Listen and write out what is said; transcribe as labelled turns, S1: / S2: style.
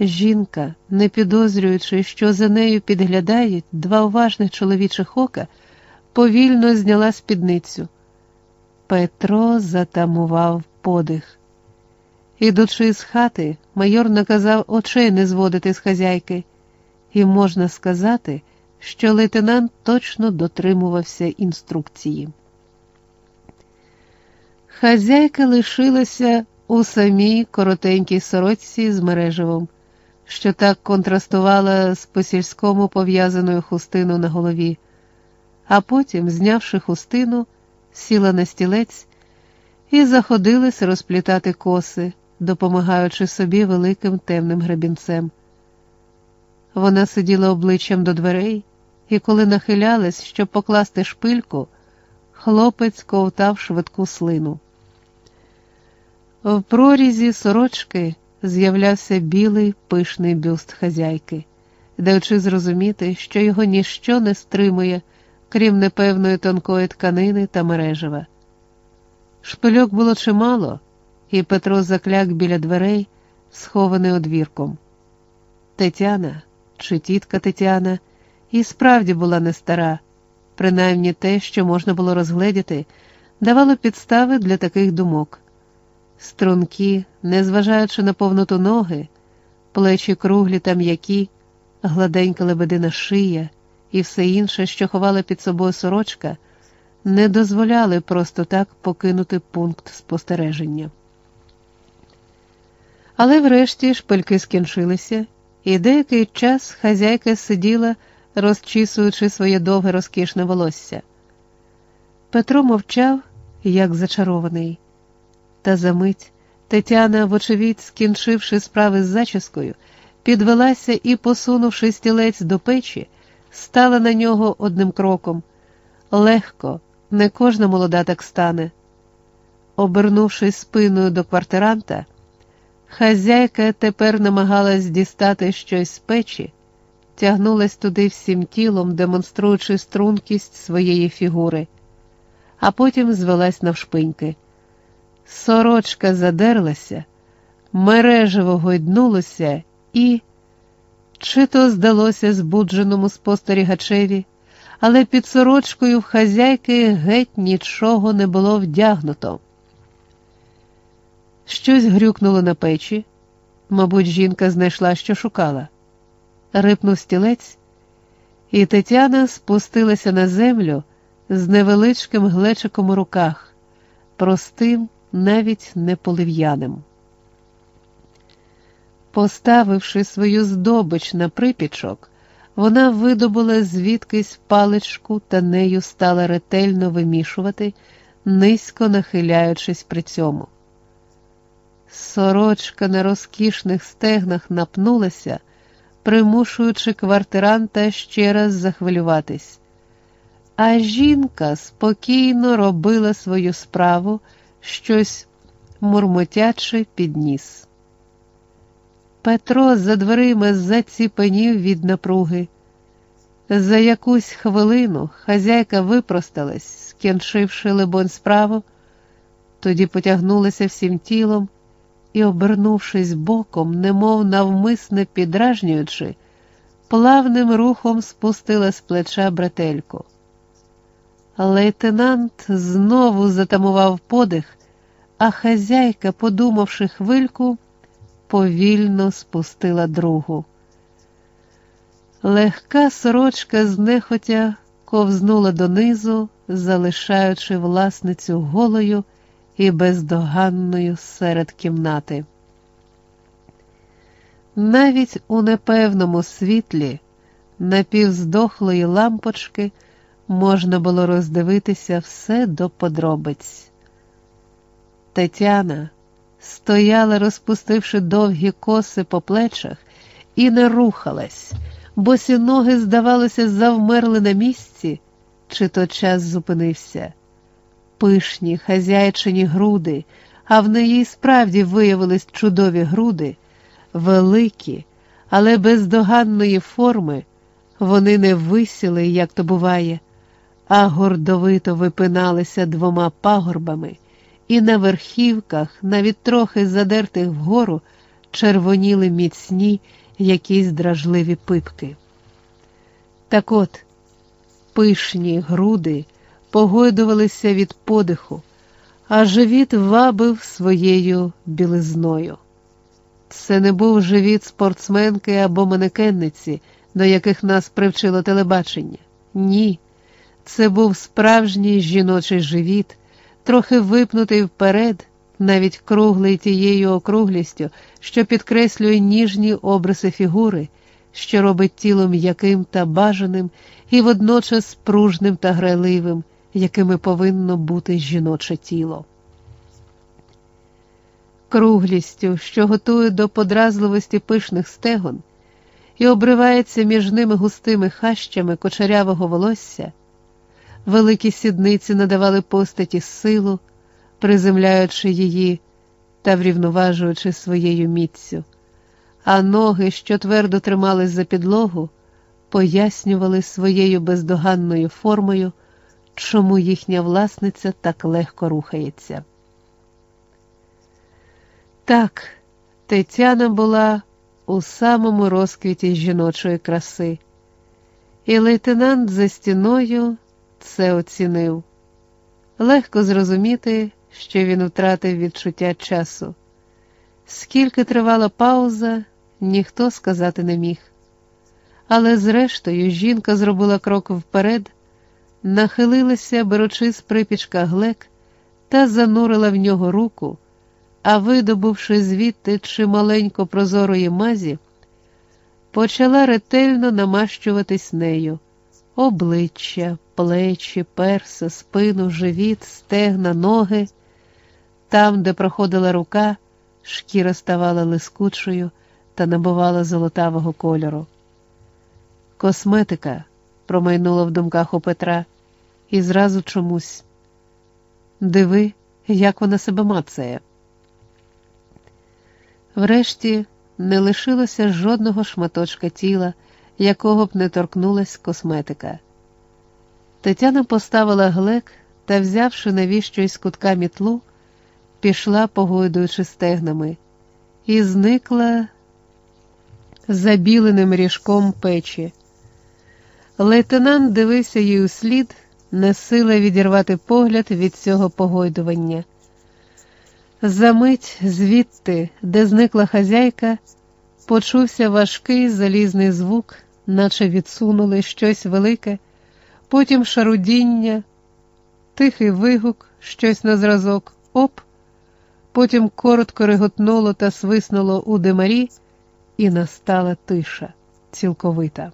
S1: Жінка, не підозрюючи, що за нею підглядають два уважних чоловічих ока, повільно зняла спідницю. Петро затамував подих. Ідучи з хати, майор наказав очей не зводити з хазяйки, і можна сказати, що лейтенант точно дотримувався інструкції. Хазяйка лишилася у самій коротенькій сорочці з мережевом, що так контрастувала з по сільському пов'язаною хустину на голові, а потім, знявши хустину, сіла на стілець і заходилась розплітати коси, допомагаючи собі великим темним гребінцем. Вона сиділа обличчям до дверей, і коли нахилялась, щоб покласти шпильку, хлопець ковтав швидку слину. В прорізі сорочки з'являвся білий пишний бюст хазяйки, даючи зрозуміти, що його ніщо не стримує, крім непевної тонкої тканини та мережева. Шпильок було чимало, і Петро закляк біля дверей, схований одвірком. Тетяна, чи тітка Тетяна, і справді була не стара, принаймні те, що можна було розгледіти, давало підстави для таких думок. Струнки, незважаючи на повноту ноги, плечі круглі та м'які, гладенька лебедина шия і все інше, що ховала під собою сорочка, не дозволяли просто так покинути пункт спостереження. Але врешті шпильки скінчилися, і деякий час хазяйка сиділа, розчісуючи своє довге розкішне волосся. Петро мовчав, як зачарований. Та за мить Тетяна, вочевидь, скінчивши справи з зачіскою, підвелася і, посунувши стілець до печі, стала на нього одним кроком. Легко, не кожна молода так стане. Обернувшись спиною до квартиранта, хазяйка тепер намагалась дістати щось з печі, тягнулась туди всім тілом, демонструючи стрункість своєї фігури, а потім звелась навшпиньки. Сорочка задерлася, мережево гойднулося і, чи то здалося збудженому спостерігачеві, але під сорочкою в хазяйки геть нічого не було вдягнуто. Щось грюкнуло на печі, мабуть, жінка знайшла, що шукала. Рипнув стілець, і Тетяна спустилася на землю з невеличким глечиком у руках, простим навіть не полив'яним. Поставивши свою здобич на припічок, вона видобула звідкись паличку та нею стала ретельно вимішувати, низько нахиляючись при цьому. Сорочка на розкішних стегнах напнулася, примушуючи квартиранта ще раз захвилюватись. А жінка спокійно робила свою справу щось мурмотяче підніс. Петро за дверима заціпенів від напруги. За якусь хвилину хазяйка випросталась, скінчивши либонь справу, тоді потягнулася всім тілом і, обернувшись боком, немов навмисне підражнюючи, плавним рухом спустила з плеча бретельку. Лейтенант знову затамував подих, а хазяйка, подумавши хвильку, повільно спустила другу. Легка сорочка знехотя ковзнула донизу, залишаючи власницю голою і бездоганною серед кімнати. Навіть у непевному світлі напівздохлої лампочки можна було роздивитися все до подробиць. Тетяна стояла, розпустивши довгі коси по плечах, і не рухалась, босі ноги, здавалося, завмерли на місці, чи то час зупинився. Пишні, хазяйчині груди, а в неї справді виявились чудові груди, великі, але бездоганної форми, вони не висіли, як то буває, а гордовито випиналися двома пагорбами, і на верхівках, навіть трохи задертих вгору, червоніли міцні якісь дражливі пипки. Так от, пишні груди погойдувалися від подиху, а живіт вабив своєю білизною. Це не був живіт спортсменки або манекенниці, до яких нас привчило телебачення. Ні, це був справжній жіночий живіт, трохи випнутий вперед, навіть круглий тією округлістю, що підкреслює ніжні обриси фігури, що робить тіло м'яким та бажаним і водночас пружним та грайливим, якими повинно бути жіноче тіло. Круглістю, що готує до подразливості пишних стегон, і обривається між ними густими хащами кочарявого волосся, великі сідниці надавали постаті силу, приземляючи її та врівноважуючи своєю міцю, а ноги, що твердо тримались за підлогу, пояснювали своєю бездоганною формою, чому їхня власниця так легко рухається. Так, Тетяна була у самому розквіті жіночої краси, і лейтенант за стіною це оцінив. Легко зрозуміти, що він втратив відчуття часу. Скільки тривала пауза, ніхто сказати не міг. Але зрештою жінка зробила крок вперед, нахилилася, беручи з припічка глек, та занурила в нього руку, а, видобувши звідти чималенько прозорої мазі, почала ретельно намащуватись нею обличчя, плечі, перси, спину, живіт, стегна, ноги. Там, де проходила рука, шкіра ставала лискучою та набувала золотавого кольору. Косметика промайнула в думках у Петра, і зразу чомусь. Диви, як вона себе мацає. Врешті не лишилося жодного шматочка тіла, якого б не торкнулась косметика. Тетяна поставила глек та, взявши навіщо із кутка мітлу, пішла, погойдуючи стегнами, і зникла забіленим ріжком печі. Лейтенант дивився їй у слід, не сила відірвати погляд від цього погойдування. Замить звідти, де зникла хазяйка, почувся важкий залізний звук, наче відсунули щось велике, потім шарудіння, тихий вигук, щось на зразок, оп, потім коротко реготнуло та свиснуло у димарі, і настала тиша цілковита.